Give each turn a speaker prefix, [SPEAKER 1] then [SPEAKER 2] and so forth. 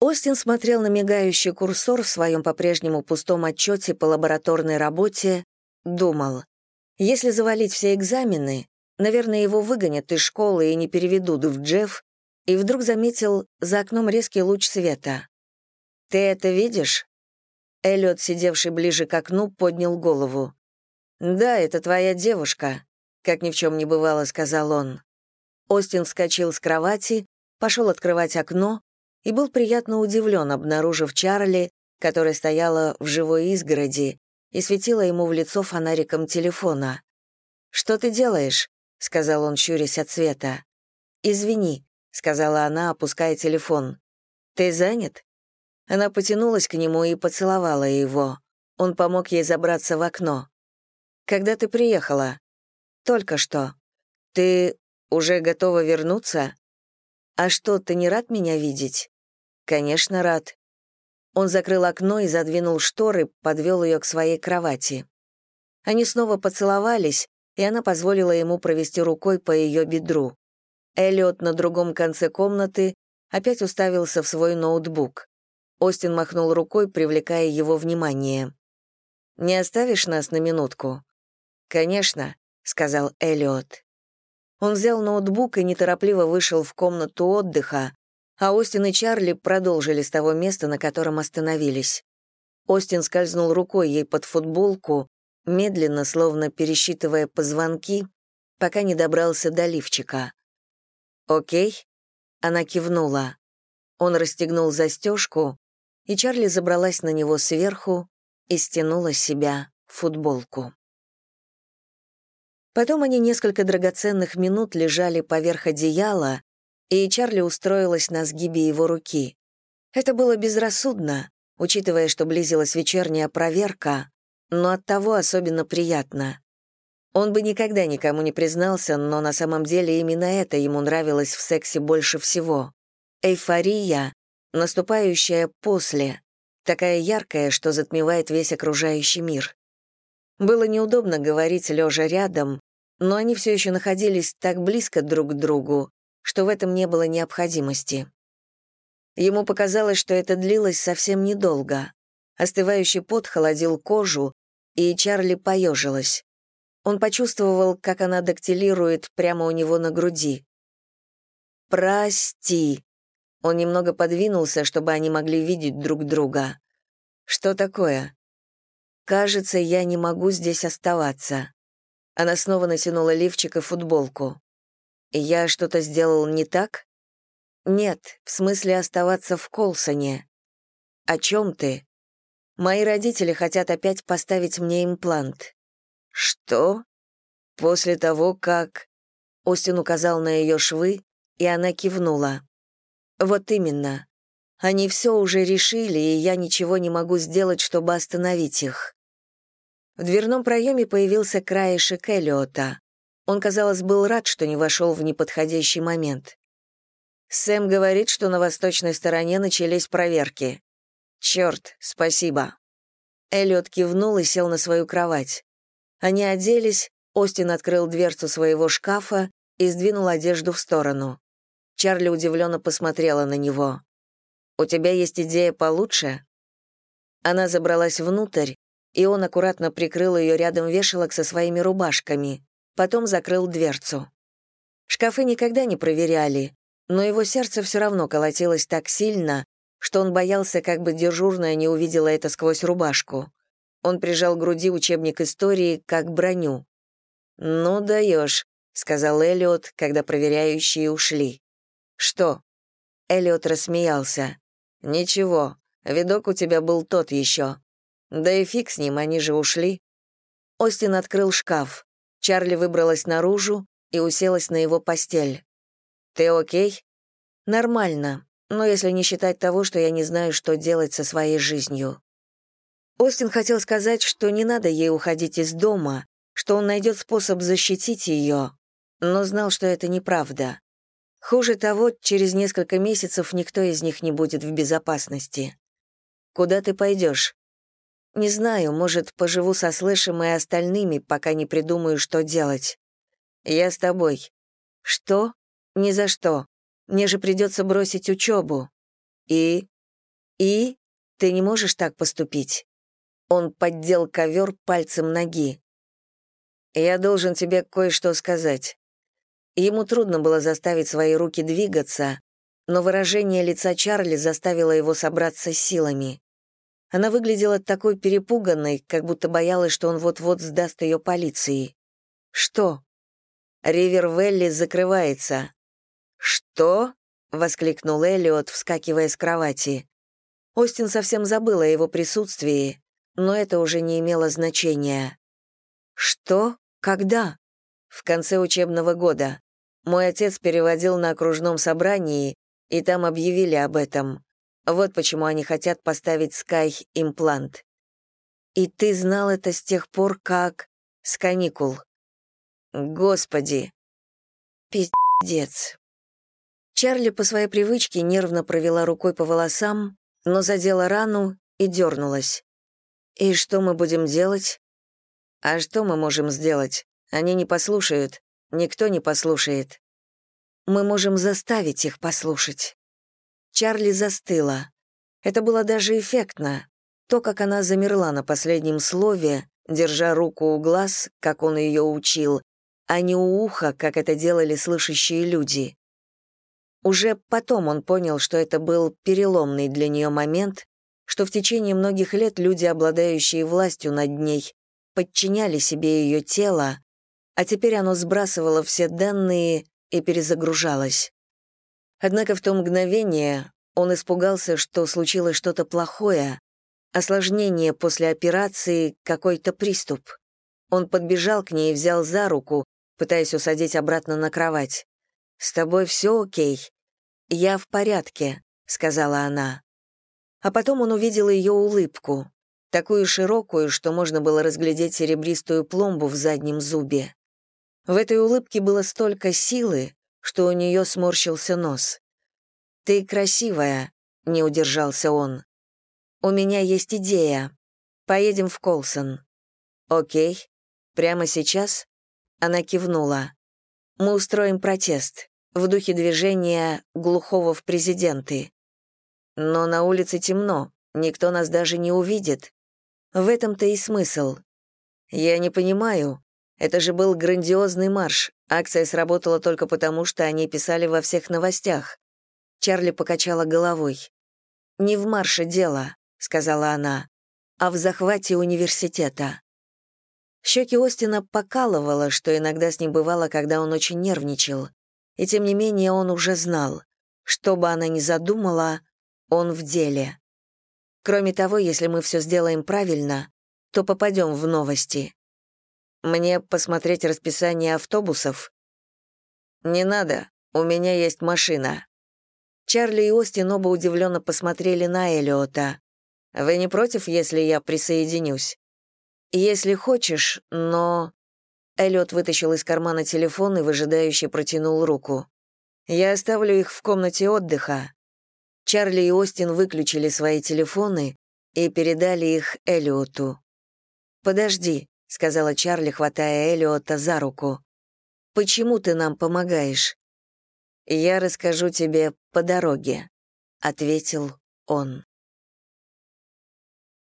[SPEAKER 1] Остин смотрел на мигающий курсор в своем по-прежнему пустом отчете по лабораторной работе, думал, если завалить все экзамены, наверное, его выгонят из школы и не переведут в Джефф, и вдруг заметил за окном резкий луч света. «Ты это видишь?» Эллиот, сидевший ближе к окну, поднял голову. «Да, это твоя девушка», — как ни в чем не бывало, сказал он. Остин вскочил с кровати, пошел открывать окно и был приятно удивлен, обнаружив Чарли, которая стояла в живой изгороди и светила ему в лицо фонариком телефона. «Что ты делаешь?» — сказал он, щурясь от света. «Извини», — сказала она, опуская телефон. «Ты занят?» Она потянулась к нему и поцеловала его. Он помог ей забраться в окно. «Когда ты приехала?» «Только что». «Ты уже готова вернуться?» «А что, ты не рад меня видеть?» «Конечно, рад». Он закрыл окно и задвинул шторы, подвел ее к своей кровати. Они снова поцеловались, и она позволила ему провести рукой по ее бедру. Эллиот на другом конце комнаты опять уставился в свой ноутбук. Остин махнул рукой, привлекая его внимание. «Не оставишь нас на минутку?» «Конечно», — сказал Эллиот. Он взял ноутбук и неторопливо вышел в комнату отдыха, а Остин и Чарли продолжили с того места, на котором остановились. Остин скользнул рукой ей под футболку, медленно, словно пересчитывая позвонки, пока не добрался до лифчика. «Окей?» Она кивнула. Он расстегнул застежку, и Чарли забралась на него сверху и стянула с себя футболку. Потом они несколько драгоценных минут лежали поверх одеяла, и Чарли устроилась на сгибе его руки. Это было безрассудно, учитывая, что близилась вечерняя проверка, но оттого особенно приятно. Он бы никогда никому не признался, но на самом деле именно это ему нравилось в сексе больше всего. Эйфория, наступающая после, такая яркая, что затмевает весь окружающий мир. Было неудобно говорить лежа рядом, но они все еще находились так близко друг к другу, что в этом не было необходимости. Ему показалось, что это длилось совсем недолго. Остывающий пот холодил кожу, и Чарли поежилась. Он почувствовал, как она дактилирует прямо у него на груди. «Прости», он немного подвинулся, чтобы они могли видеть друг друга. «Что такое?» «Кажется, я не могу здесь оставаться». Она снова натянула лифчик и футболку. «Я что-то сделал не так?» «Нет, в смысле оставаться в Колсоне». «О чем ты?» «Мои родители хотят опять поставить мне имплант». «Что?» «После того, как...» Остин указал на ее швы, и она кивнула. Вот именно. Они все уже решили, и я ничего не могу сделать, чтобы остановить их. В дверном проеме появился краешек Эллиота. Он, казалось, был рад, что не вошел в неподходящий момент. Сэм говорит, что на восточной стороне начались проверки. Черт, спасибо. Эллиот кивнул и сел на свою кровать. Они оделись, Остин открыл дверцу своего шкафа и сдвинул одежду в сторону. Чарли удивленно посмотрела на него. «У тебя есть идея получше?» Она забралась внутрь, и он аккуратно прикрыл ее рядом вешалок со своими рубашками, потом закрыл дверцу. Шкафы никогда не проверяли, но его сердце все равно колотилось так сильно, что он боялся, как бы дежурная не увидела это сквозь рубашку. Он прижал к груди учебник истории как броню. «Ну даешь», — сказал Эллиот, когда проверяющие ушли. «Что?» Эллиот рассмеялся. «Ничего, видок у тебя был тот еще. Да и фиг с ним, они же ушли». Остин открыл шкаф. Чарли выбралась наружу и уселась на его постель. «Ты окей?» «Нормально, но если не считать того, что я не знаю, что делать со своей жизнью». Остин хотел сказать, что не надо ей уходить из дома, что он найдет способ защитить ее, но знал, что это неправда. Хуже того, через несколько месяцев никто из них не будет в безопасности. Куда ты пойдешь? Не знаю, может, поживу со Слэшем и остальными, пока не придумаю, что делать. Я с тобой. Что? Ни за что. Мне же придется бросить учебу. И? «И? Ты не можешь так поступить?» Он поддел ковер пальцем ноги. «Я должен тебе кое-что сказать». Ему трудно было заставить свои руки двигаться, но выражение лица Чарли заставило его собраться силами. Она выглядела такой перепуганной, как будто боялась, что он вот-вот сдаст ее полиции. «Что?» «Ривервелли закрывается». «Что?» — воскликнул Эллиот, вскакивая с кровати. Остин совсем забыл о его присутствии, но это уже не имело значения. «Что? Когда?» «В конце учебного года. Мой отец переводил на окружном собрании, и там объявили об этом. Вот почему они хотят поставить Скай имплант. И ты знал это с тех пор, как... с каникул. Господи. Пиздец. Чарли по своей привычке нервно провела рукой по волосам, но задела рану и дернулась. «И что мы будем делать?» «А что мы можем сделать? Они не послушают. Никто не послушает. Мы можем заставить их послушать». Чарли застыла. Это было даже эффектно. То, как она замерла на последнем слове, держа руку у глаз, как он ее учил, а не у уха, как это делали слышащие люди. Уже потом он понял, что это был переломный для нее момент, что в течение многих лет люди, обладающие властью над ней, подчиняли себе ее тело, а теперь оно сбрасывало все данные и перезагружалось. Однако в то мгновение он испугался, что случилось что-то плохое, осложнение после операции, какой-то приступ. Он подбежал к ней и взял за руку, пытаясь усадить обратно на кровать. «С тобой все окей?» «Я в порядке», — сказала она. А потом он увидел ее улыбку, такую широкую, что можно было разглядеть серебристую пломбу в заднем зубе. В этой улыбке было столько силы, что у нее сморщился нос. «Ты красивая», — не удержался он. «У меня есть идея. Поедем в Колсон». «Окей. Прямо сейчас?» Она кивнула. «Мы устроим протест в духе движения глухого в президенты. Но на улице темно, никто нас даже не увидит. В этом-то и смысл. Я не понимаю, это же был грандиозный марш. Акция сработала только потому, что они писали во всех новостях. Чарли покачала головой. «Не в марше дело», — сказала она, «а в захвате университета». Щеки Остина покалывало, что иногда с ним бывало, когда он очень нервничал. И тем не менее он уже знал. Что бы она ни задумала, он в деле. Кроме того, если мы все сделаем правильно, то попадем в новости. Мне посмотреть расписание автобусов? Не надо, у меня есть машина. Чарли и Остин оба удивленно посмотрели на Элиота. Вы не против, если я присоединюсь? Если хочешь, но... Эллиот вытащил из кармана телефон и выжидающе протянул руку. «Я оставлю их в комнате отдыха». Чарли и Остин выключили свои телефоны и передали их Эллиоту. «Подожди», — сказала Чарли, хватая Элиота за руку. «Почему ты нам помогаешь?» «Я расскажу тебе по дороге», — ответил он.